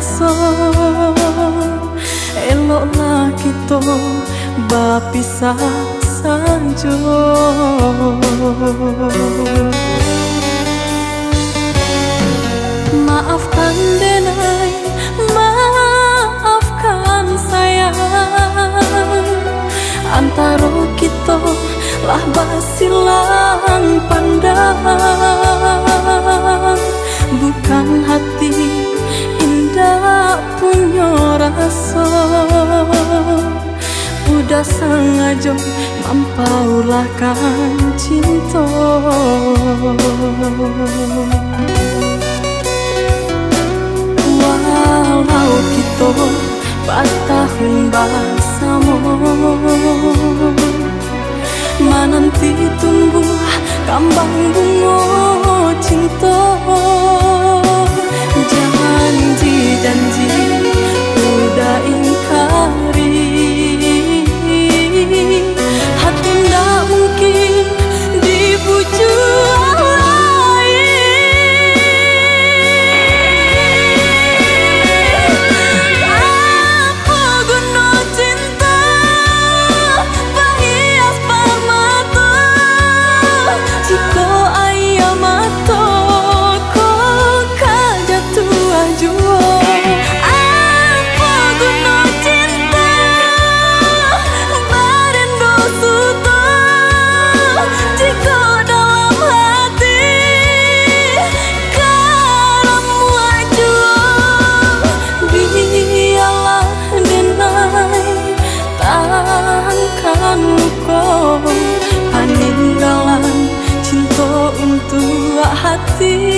seso Eloklah kita bapisah sanjo Maafkan denai, maafkan sayang. Antara kita lah basilang pandang. Bukan hati punya rasa Udah sengaja mampaulahkan cinta. Walau kita batahun bersama Menanti tumbuh kambang bunga cinta untuk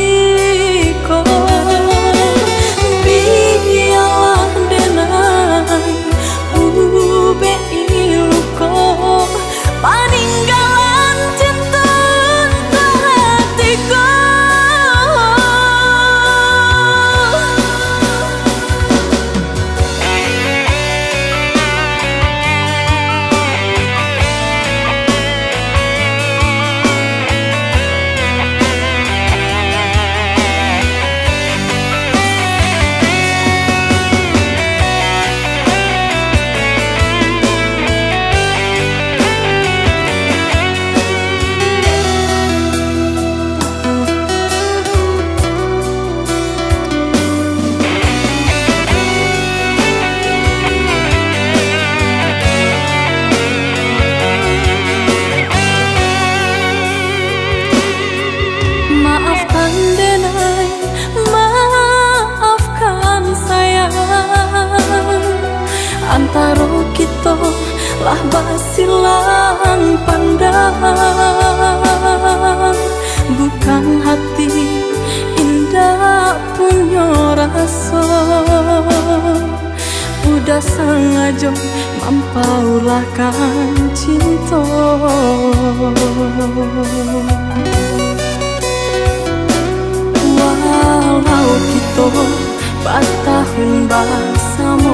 Antara kita lah basilang pandang. Bukan hati indah punya rasa. Udah sengaja mampaulahkan cinta. Walau kita batahun bersama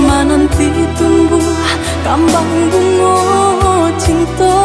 Menanti tumbuh kambang bunga cinta